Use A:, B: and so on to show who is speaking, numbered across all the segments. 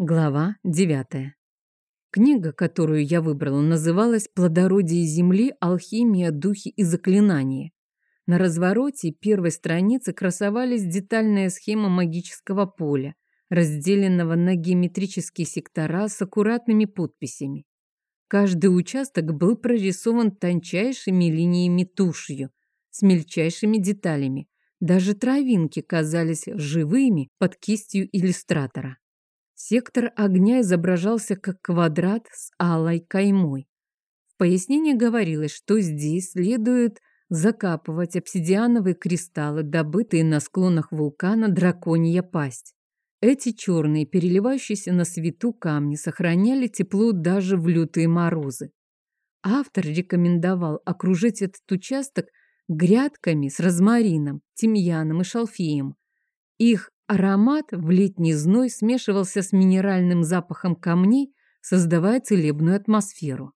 A: Глава 9. Книга, которую я выбрала, называлась «Плодородие земли. Алхимия, духи и заклинания». На развороте первой страницы красовались детальная схема магического поля, разделенного на геометрические сектора с аккуратными подписями. Каждый участок был прорисован тончайшими линиями тушью, с мельчайшими деталями. Даже травинки казались живыми под кистью иллюстратора. Сектор огня изображался как квадрат с алой каймой. В пояснении говорилось, что здесь следует закапывать обсидиановые кристаллы, добытые на склонах вулкана Драконья пасть. Эти черные, переливающиеся на свету камни сохраняли тепло даже в лютые морозы. Автор рекомендовал окружить этот участок грядками с розмарином, тимьяном и шалфеем. Их Аромат в летний зной смешивался с минеральным запахом камней, создавая целебную атмосферу.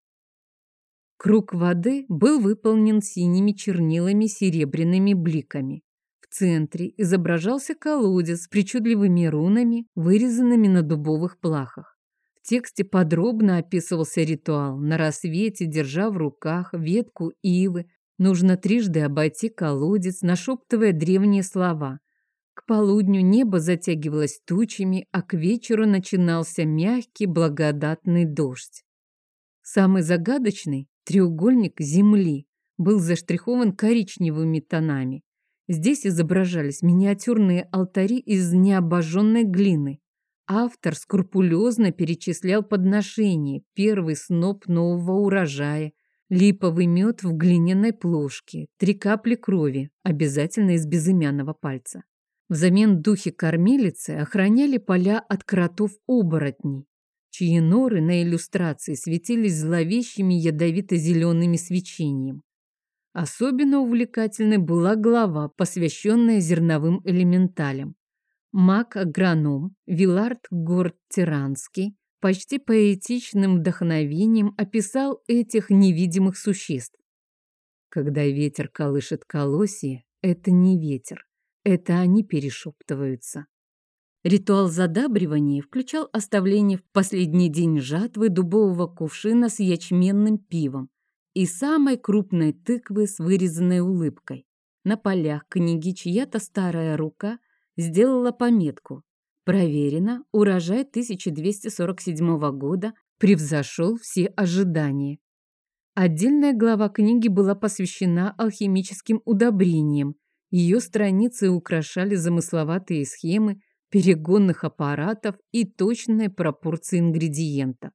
A: Круг воды был выполнен синими чернилами серебряными бликами. В центре изображался колодец с причудливыми рунами, вырезанными на дубовых плахах. В тексте подробно описывался ритуал. На рассвете, держа в руках ветку ивы, нужно трижды обойти колодец, нашептывая древние слова – к полудню небо затягивалось тучами, а к вечеру начинался мягкий благодатный дождь. Самый загадочный треугольник Земли был заштрихован коричневыми тонами. Здесь изображались миниатюрные алтари из необожженной глины. Автор скрупулезно перечислял подношения, первый сноп нового урожая, липовый мед в глиняной плошке, три капли крови, обязательно из безымянного пальца. Взамен духи-кормилицы охраняли поля от кротов-оборотней, чьи норы на иллюстрации светились зловещими ядовито-зелеными свечением. Особенно увлекательной была глава, посвященная зерновым элементалям. Маг-агроном Вилард Горд-Тиранский почти поэтичным вдохновением описал этих невидимых существ. Когда ветер колышет колосья, это не ветер, это они перешептываются. Ритуал задабривания включал оставление в последний день жатвы дубового кувшина с ячменным пивом и самой крупной тыквы с вырезанной улыбкой. На полях книги чья-то старая рука сделала пометку «Проверено, урожай 1247 года превзошел все ожидания». Отдельная глава книги была посвящена алхимическим удобрениям ее страницы украшали замысловатые схемы перегонных аппаратов и точные пропорции ингредиентов.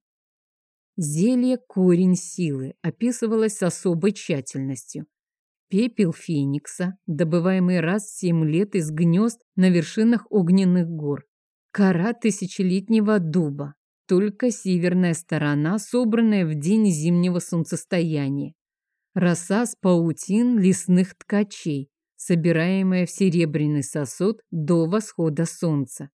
A: Зелье «Корень силы» описывалось с особой тщательностью. Пепел феникса, добываемый раз в семь лет из гнезд на вершинах огненных гор. Кора тысячелетнего дуба, только северная сторона, собранная в день зимнего солнцестояния. Роса с паутин лесных ткачей, собираемое в серебряный сосуд до восхода солнца.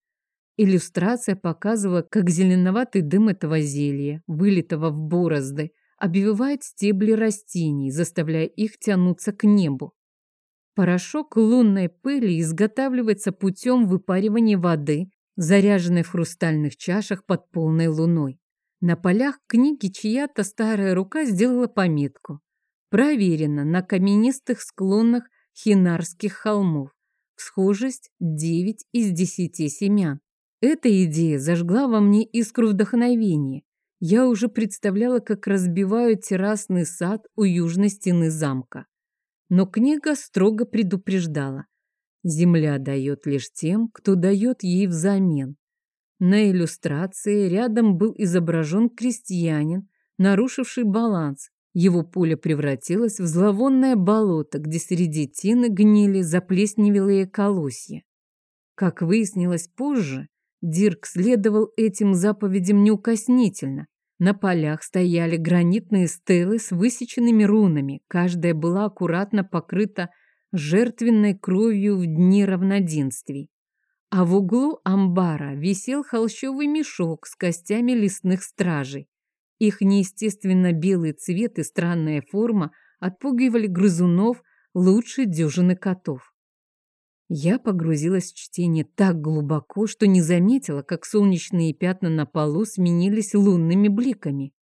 A: Иллюстрация показывала, как зеленоватый дым этого зелья, вылитого в борозды, обвивает стебли растений, заставляя их тянуться к небу. Порошок лунной пыли изготавливается путем выпаривания воды, заряженной в хрустальных чашах под полной луной. На полях книги чья-то старая рука сделала пометку. Проверено на каменистых склонах Хинарских холмов. Схожесть 9 из 10 семян. Эта идея зажгла во мне искру вдохновения. Я уже представляла, как разбиваю террасный сад у южной стены замка. Но книга строго предупреждала. Земля дает лишь тем, кто дает ей взамен. На иллюстрации рядом был изображен крестьянин, нарушивший баланс, его поле превратилось в зловонное болото, где среди тины гнили заплесневелые колосья. Как выяснилось позже, Дирк следовал этим заповедям неукоснительно. На полях стояли гранитные стелы с высеченными рунами, каждая была аккуратно покрыта жертвенной кровью в дни равноденствий. А в углу амбара висел холщовый мешок с костями лесных стражей. Их неестественно белый цвет и странная форма отпугивали грызунов лучше дюжины котов. Я погрузилась в чтение так глубоко, что не заметила, как солнечные пятна на полу сменились лунными бликами.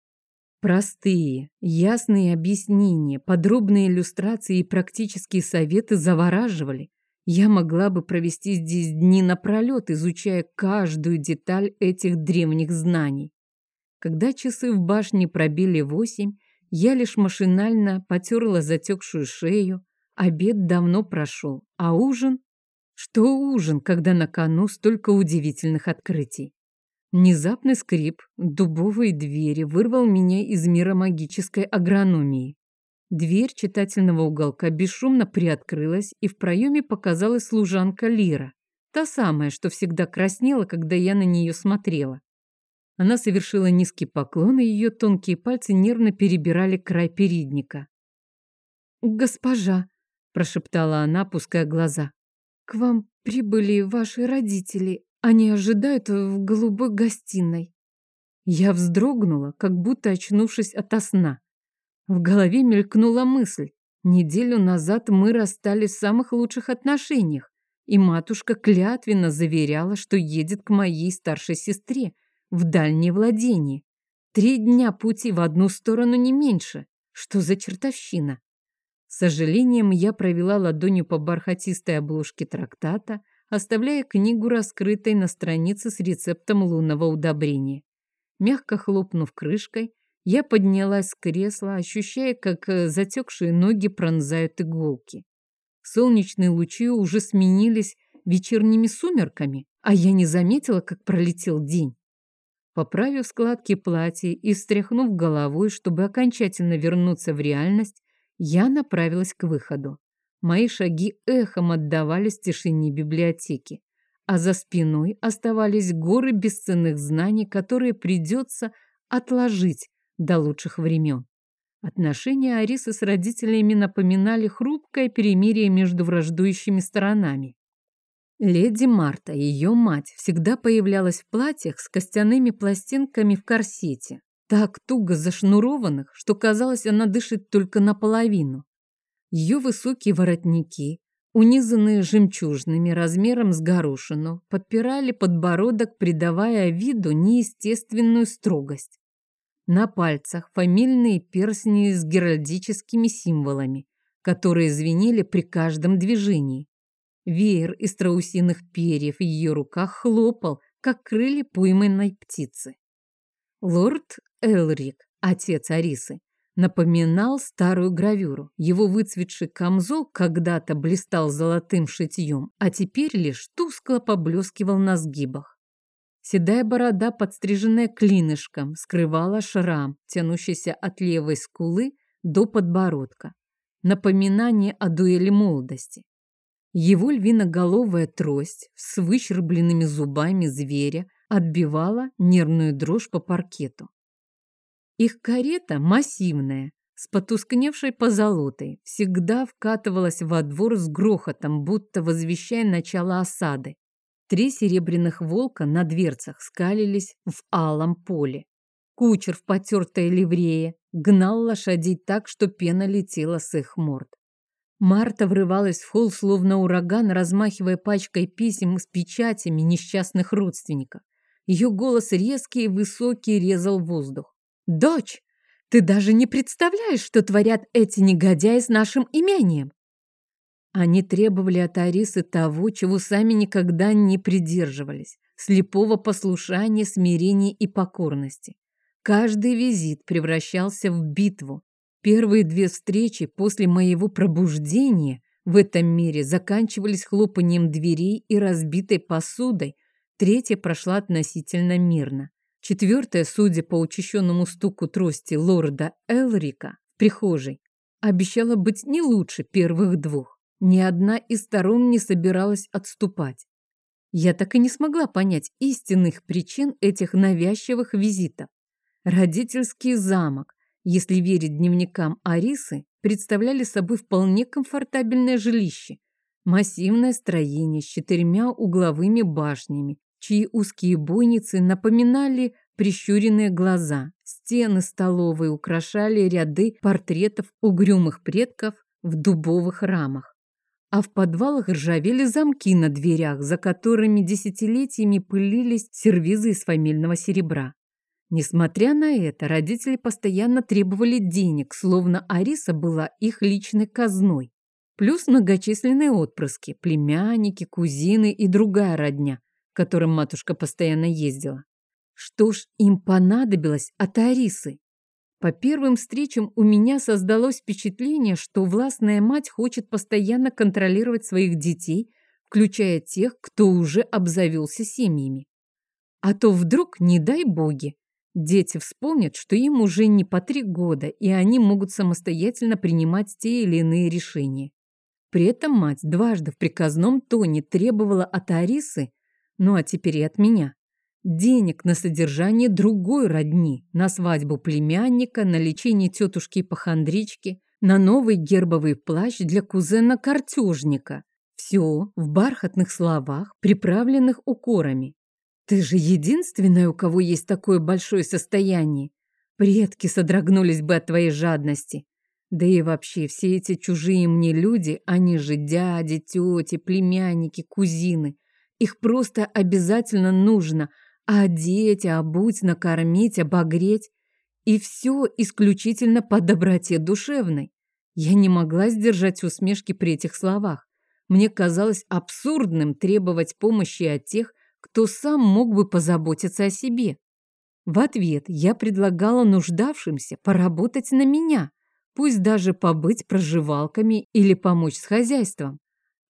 A: Простые, ясные объяснения, подробные иллюстрации и практические советы завораживали. Я могла бы провести здесь дни напролет, изучая каждую деталь этих древних знаний. Когда часы в башне пробили восемь, я лишь машинально потерла затекшую шею. Обед давно прошел, а ужин? Что ужин, когда на кону столько удивительных открытий? Внезапный скрип дубовой двери вырвал меня из мира магической агрономии. Дверь читательного уголка бесшумно приоткрылась, и в проеме показалась служанка Лира, та самая, что всегда краснела, когда я на нее смотрела. Она совершила низкий поклон, и ее тонкие пальцы нервно перебирали край передника. «Госпожа», – прошептала она, опуская глаза, – «к вам прибыли ваши родители. Они ожидают в голубой гостиной. Я вздрогнула, как будто очнувшись ото сна. В голове мелькнула мысль. Неделю назад мы расстались в самых лучших отношениях, и матушка клятвенно заверяла, что едет к моей старшей сестре в дальнее владение. Три дня пути в одну сторону не меньше. Что за чертовщина? С сожалением я провела ладонью по бархатистой обложке трактата, оставляя книгу раскрытой на странице с рецептом лунного удобрения. Мягко хлопнув крышкой, я поднялась с кресла, ощущая, как э, затекшие ноги пронзают иголки. Солнечные лучи уже сменились вечерними сумерками, а я не заметила, как пролетел день. Поправив складки платья и встряхнув головой, чтобы окончательно вернуться в реальность, я направилась к выходу. Мои шаги эхом отдавались в тишине библиотеки, а за спиной оставались горы бесценных знаний, которые придется отложить до лучших времен. Отношения Арисы с родителями напоминали хрупкое перемирие между враждующими сторонами. Леди Марта, ее мать, всегда появлялась в платьях с костяными пластинками в корсете, так туго зашнурованных, что казалось, она дышит только наполовину. Ее высокие воротники, унизанные жемчужными размером с горошину, подпирали подбородок, придавая виду неестественную строгость. На пальцах фамильные перстни с геральдическими символами, которые звенели при каждом движении. Веер из страусиных перьев в ее руках хлопал, как крылья пойманной птицы. Лорд Элрик, отец Арисы, напоминал старую гравюру. Его выцветший камзол когда-то блистал золотым шитьем, а теперь лишь тускло поблескивал на сгибах. Седая борода, подстриженная клинышком, скрывала шрам, тянущийся от левой скулы до подбородка. Напоминание о дуэли молодости. Его львиноголовая трость с выщербленными зубами зверя отбивала нервную дрожь по паркету. Их карета массивная, с потускневшей позолотой, всегда вкатывалась во двор с грохотом, будто возвещая начало осады. Три серебряных волка на дверцах скалились в алом поле. Кучер в потертой ливрее гнал лошадей так, что пена летела с их морд. Марта врывалась в холл, словно ураган, размахивая пачкой писем с печатями несчастных родственников. Ее голос резкий и высокий резал воздух. «Дочь, ты даже не представляешь, что творят эти негодяи с нашим имением!» Они требовали от Арисы того, чего сами никогда не придерживались – слепого послушания, смирения и покорности. Каждый визит превращался в битву. Первые две встречи после моего пробуждения в этом мире заканчивались хлопанием дверей и разбитой посудой, третья прошла относительно мирно. Четвертая, судя по учащенному стуку трости лорда Элрика прихожей, обещала быть не лучше первых двух. Ни одна из сторон не собиралась отступать. Я так и не смогла понять истинных причин этих навязчивых визитов. Родительский замок, если верить дневникам Арисы, представляли собой вполне комфортабельное жилище. Массивное строение с четырьмя угловыми башнями, чьи узкие бойницы напоминали прищуренные глаза. Стены столовой украшали ряды портретов угрюмых предков в дубовых рамах. а в подвалах ржавели замки на дверях, за которыми десятилетиями пылились сервизы из фамильного серебра. Несмотря на это, родители постоянно требовали денег, словно Ариса была их личной казной. Плюс многочисленные отпрыски, племянники, кузины и другая родня, к которым матушка постоянно ездила. Что ж им понадобилось от Арисы? По первым встречам у меня создалось впечатление, что властная мать хочет постоянно контролировать своих детей, включая тех, кто уже обзавелся семьями. А то вдруг, не дай боги, Дети вспомнят, что им уже не по три года, и они могут самостоятельно принимать те или иные решения. При этом мать дважды в приказном тоне требовала от Арисы, ну а теперь и от меня, денег на содержание другой родни, на свадьбу племянника, на лечение тетушки-похандрички, на новый гербовый плащ для кузена-картежника. Все в бархатных словах, приправленных укорами. Ты же единственная, у кого есть такое большое состояние. Предки содрогнулись бы от твоей жадности. Да и вообще, все эти чужие мне люди, они же дяди, тети, племянники, кузины. Их просто обязательно нужно одеть, обуть, накормить, обогреть. И все исключительно по доброте душевной. Я не могла сдержать усмешки при этих словах. Мне казалось абсурдным требовать помощи от тех, кто сам мог бы позаботиться о себе. В ответ я предлагала нуждавшимся поработать на меня, пусть даже побыть проживалками или помочь с хозяйством.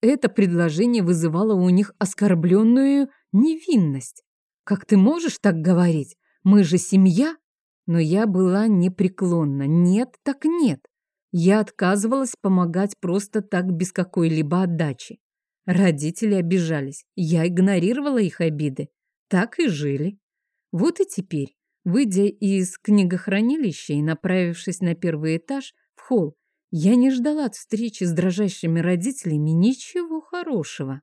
A: Это предложение вызывало у них оскорбленную невинность. «Как ты можешь так говорить? Мы же семья!» Но я была непреклонна. Нет, так нет. Я отказывалась помогать просто так без какой-либо отдачи. Родители обижались. Я игнорировала их обиды. Так и жили. Вот и теперь, выйдя из книгохранилища и направившись на первый этаж, в холл, я не ждала от встречи с дрожащими родителями ничего хорошего.